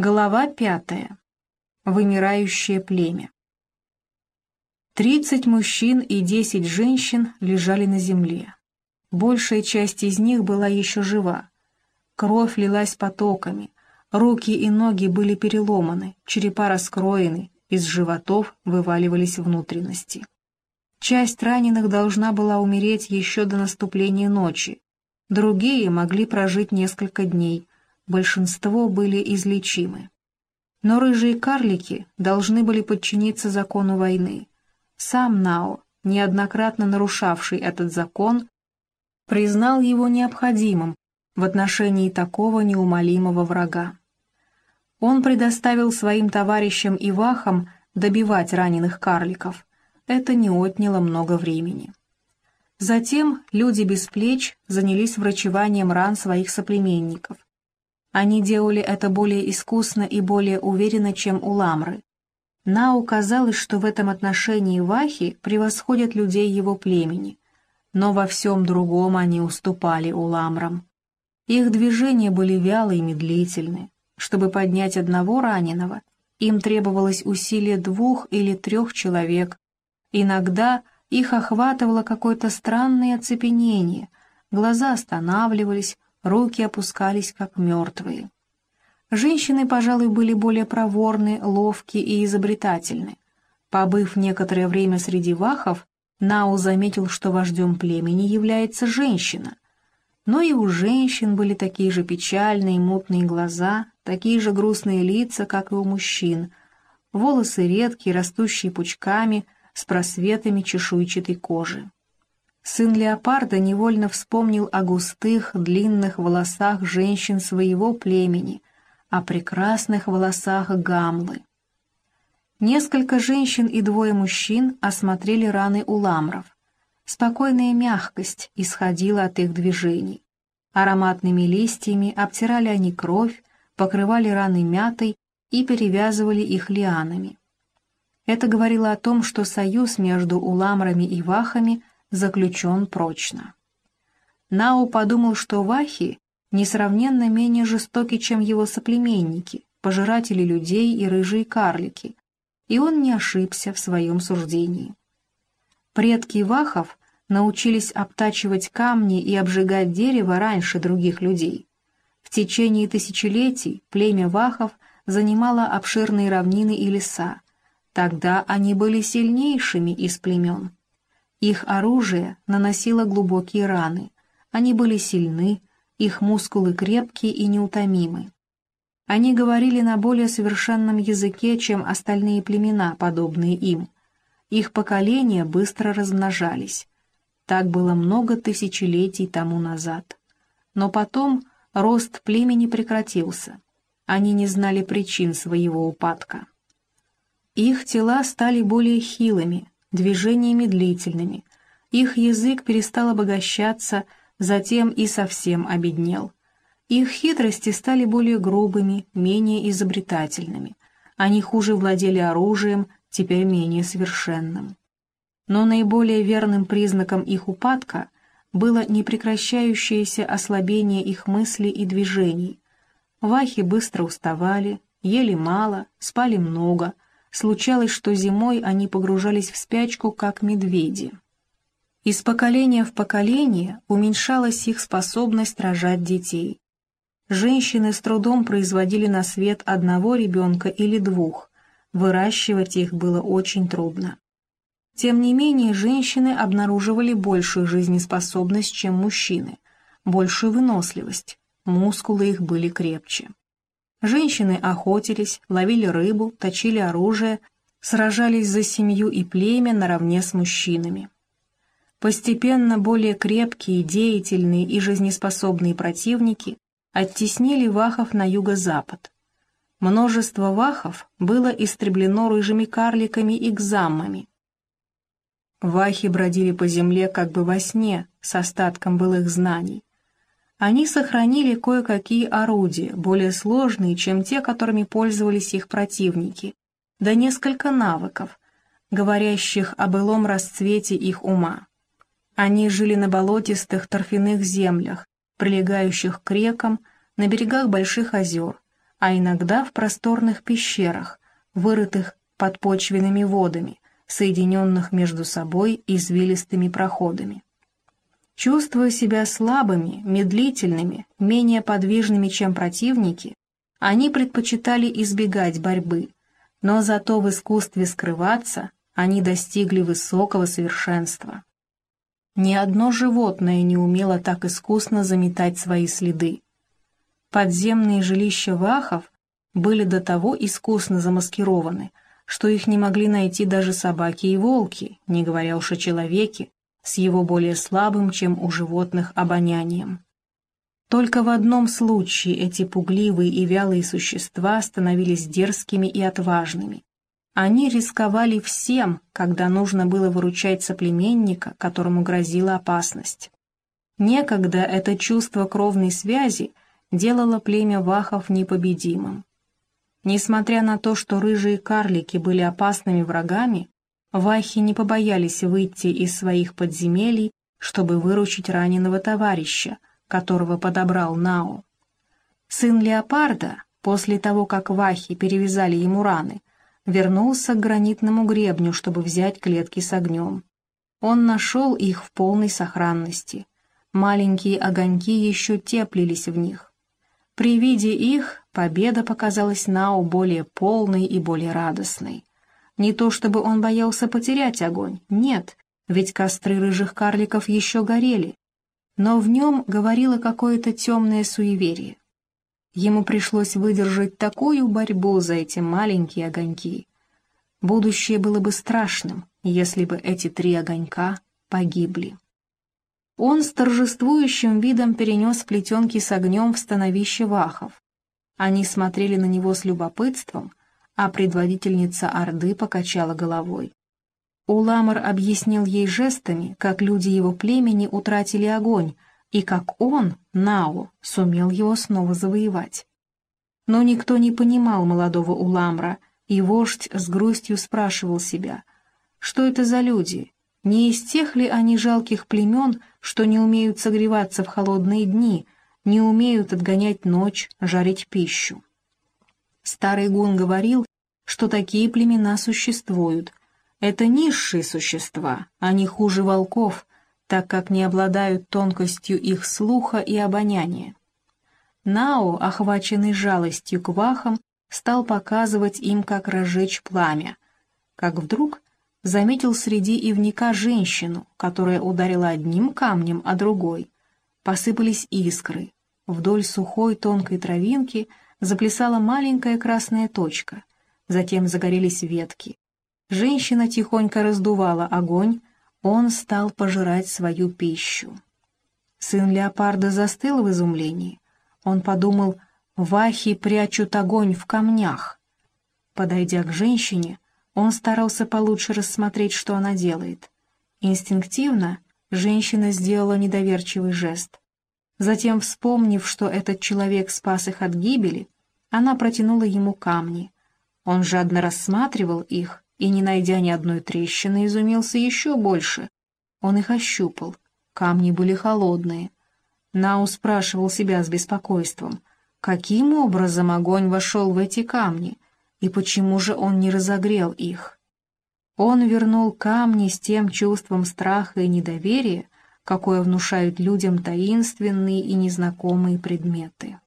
Глава пятая. Вымирающее племя. Тридцать мужчин и десять женщин лежали на земле. Большая часть из них была еще жива. Кровь лилась потоками, руки и ноги были переломаны, черепа раскроены, из животов вываливались внутренности. Часть раненых должна была умереть еще до наступления ночи, другие могли прожить несколько дней, большинство были излечимы. Но рыжие карлики должны были подчиниться закону войны. Сам Нао, неоднократно нарушавший этот закон, признал его необходимым в отношении такого неумолимого врага. Он предоставил своим товарищам и вахам добивать раненых карликов. Это не отняло много времени. Затем люди без плеч занялись врачеванием ран своих соплеменников. Они делали это более искусно и более уверенно, чем у Ламры. Нау казалось, что в этом отношении вахи превосходят людей его племени, но во всем другом они уступали у Ламрам. Их движения были вялы и медлительны. Чтобы поднять одного раненого, им требовалось усилие двух или трех человек. Иногда их охватывало какое-то странное оцепенение, глаза останавливались, руки опускались как мертвые. Женщины, пожалуй, были более проворны, ловки и изобретательны. Побыв некоторое время среди вахов, Нау заметил, что вождем племени является женщина. Но и у женщин были такие же печальные мутные глаза, такие же грустные лица, как и у мужчин, волосы редкие, растущие пучками, с просветами чешуйчатой кожи. Сын леопарда невольно вспомнил о густых, длинных волосах женщин своего племени, о прекрасных волосах гамлы. Несколько женщин и двое мужчин осмотрели раны у ламров. Спокойная мягкость исходила от их движений. Ароматными листьями обтирали они кровь, покрывали раны мятой и перевязывали их лианами. Это говорило о том, что союз между уламрами и вахами заключен прочно. Нао подумал, что вахи несравненно менее жестоки, чем его соплеменники, пожиратели людей и рыжие карлики, и он не ошибся в своем суждении. Предки вахов научились обтачивать камни и обжигать дерево раньше других людей. В течение тысячелетий племя вахов занимало обширные равнины и леса. Тогда они были сильнейшими из племен. Их оружие наносило глубокие раны. Они были сильны, их мускулы крепкие и неутомимы. Они говорили на более совершенном языке, чем остальные племена, подобные им. Их поколения быстро размножались. Так было много тысячелетий тому назад. Но потом рост племени прекратился. Они не знали причин своего упадка. Их тела стали более хилыми, движения медлительными. Их язык перестал обогащаться, затем и совсем обеднел. Их хитрости стали более грубыми, менее изобретательными. Они хуже владели оружием, теперь менее совершенным. Но наиболее верным признаком их упадка было непрекращающееся ослабление их мыслей и движений. Вахи быстро уставали, ели мало, спали много — Случалось, что зимой они погружались в спячку, как медведи. Из поколения в поколение уменьшалась их способность рожать детей. Женщины с трудом производили на свет одного ребенка или двух, выращивать их было очень трудно. Тем не менее, женщины обнаруживали большую жизнеспособность, чем мужчины, большую выносливость, мускулы их были крепче. Женщины охотились, ловили рыбу, точили оружие, сражались за семью и племя наравне с мужчинами. Постепенно более крепкие, деятельные и жизнеспособные противники оттеснили вахов на юго-запад. Множество вахов было истреблено рыжими карликами и гзаммами. Вахи бродили по земле как бы во сне с остатком былых знаний. Они сохранили кое-какие орудия, более сложные, чем те, которыми пользовались их противники, да несколько навыков, говорящих о былом расцвете их ума. Они жили на болотистых торфяных землях, прилегающих к рекам, на берегах больших озер. а иногда в просторных пещерах, вырытых подпочвенными водами, соединенных между собой извилистыми проходами. Чувствуя себя слабыми, медлительными, менее подвижными, чем противники, они предпочитали избегать борьбы, но зато в искусстве скрываться они достигли высокого совершенства. Ни одно животное не умело так искусно заметать свои следы. Подземные жилища вахов были до того искусно замаскированы, что их не могли найти даже собаки и волки, не говоря уж о человеке, с его более слабым, чем у животных, обонянием. Только в одном случае эти пугливые и вялые существа становились дерзкими и отважными. Они рисковали всем, когда нужно было выручать соплеменника, которому грозила опасность. Некогда это чувство кровной связи делало племя вахов непобедимым. Несмотря на то, что рыжие карлики были опасными врагами, вахи не побоялись выйти из своих подземелий, чтобы выручить раненого товарища, которого подобрал Нао. Сын леопарда, после того, как вахи перевязали ему раны, вернулся к гранитному гребню, чтобы взять клетки с огнем. Он нашел их в полной сохранности. Маленькие огоньки еще теплились в них. При виде их победа показалась Нао более полной и более радостной. Не то чтобы он боялся потерять огонь, нет, ведь костры рыжих карликов еще горели, но в нем говорило какое-то темное суеверие. Ему пришлось выдержать такую борьбу за эти маленькие огоньки. Будущее было бы страшным, если бы эти три огонька погибли. Он с торжествующим видом перенес плетенки с огнем в становище вахов. Они смотрели на него с любопытством, а предводительница Орды покачала головой. Уламар объяснил ей жестами, как люди его племени утратили огонь, и как он, Нао, сумел его снова завоевать. Но никто не понимал молодого Уламра, и вождь с грустью спрашивал себя, что это за люди, не из тех ли они жалких племен, что не умеют согреваться в холодные дни, не умеют отгонять ночь, жарить пищу. Старый гун говорил, что такие племена существуют, это низшие существа, они хуже волков, так как не обладают тонкостью их слуха и обоняния. Нао, охваченный жалостью к вахам, стал показывать им, как разжечь пламя, как вдруг заметил среди ивника женщину, которая ударила одним камнем, а другой. Посыпались искры. Вдоль сухой тонкой травинки заплясала маленькая красная точка. Затем загорелись ветки. Женщина тихонько раздувала огонь, он стал пожирать свою пищу. Сын леопарда застыл в изумлении. Он подумал, вахи прячут огонь в камнях. Подойдя к женщине, он старался получше рассмотреть, что она делает. Инстинктивно женщина сделала недоверчивый жест. Затем, вспомнив, что этот человек спас их от гибели, она протянула ему камни. Он жадно рассматривал их, и, не найдя ни одной трещины, изумился еще больше. Он их ощупал. Камни были холодные. Нау спрашивал себя с беспокойством, каким образом огонь вошел в эти камни, и почему же он не разогрел их. Он вернул камни с тем чувством страха и недоверия, какое внушают людям таинственные и незнакомые предметы.